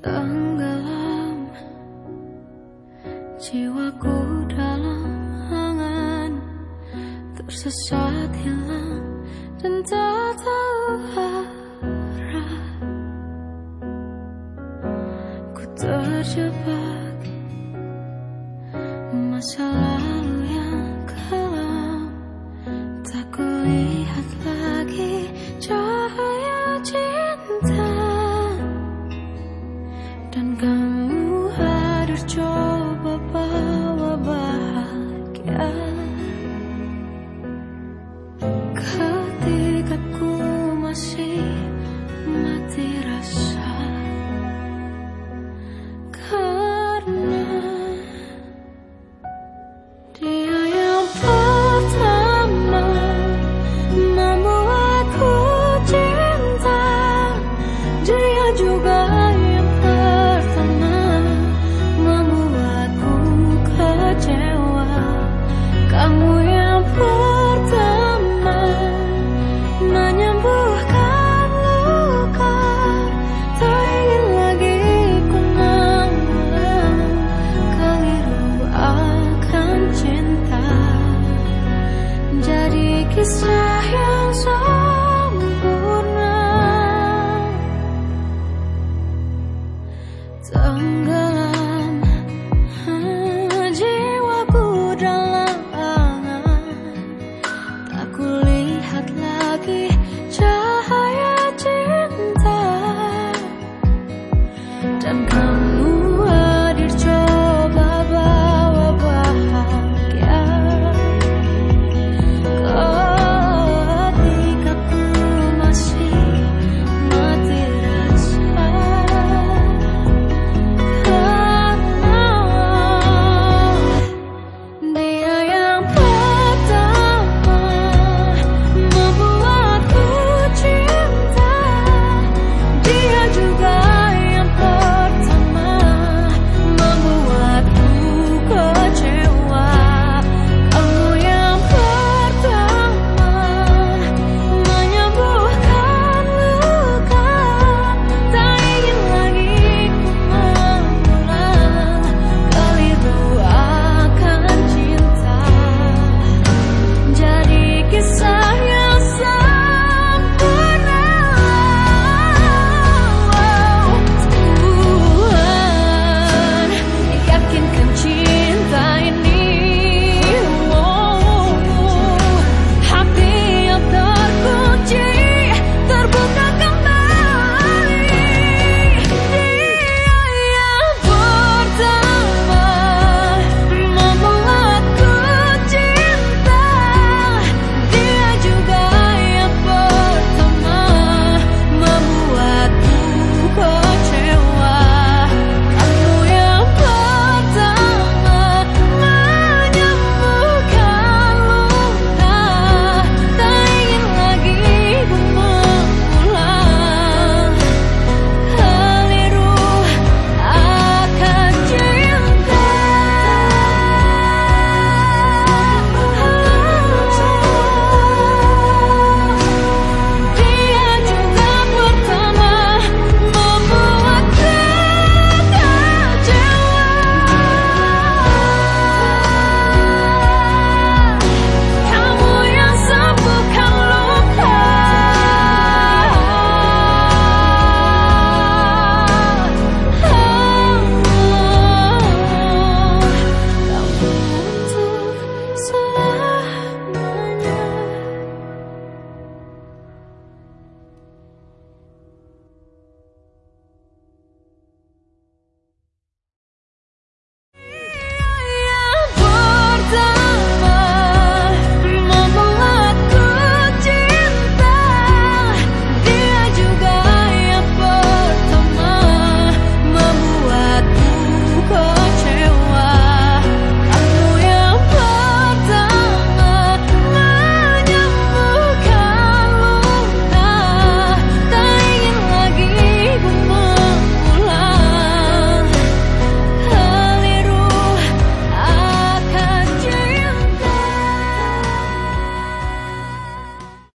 Tenggelam. Jiwaku dalam angan Tersesat hilang Dan tak tahu arah. Ku terjebak Masalah Tenggelam hmm, jiwaku dalam angan. Tak kulihat lagi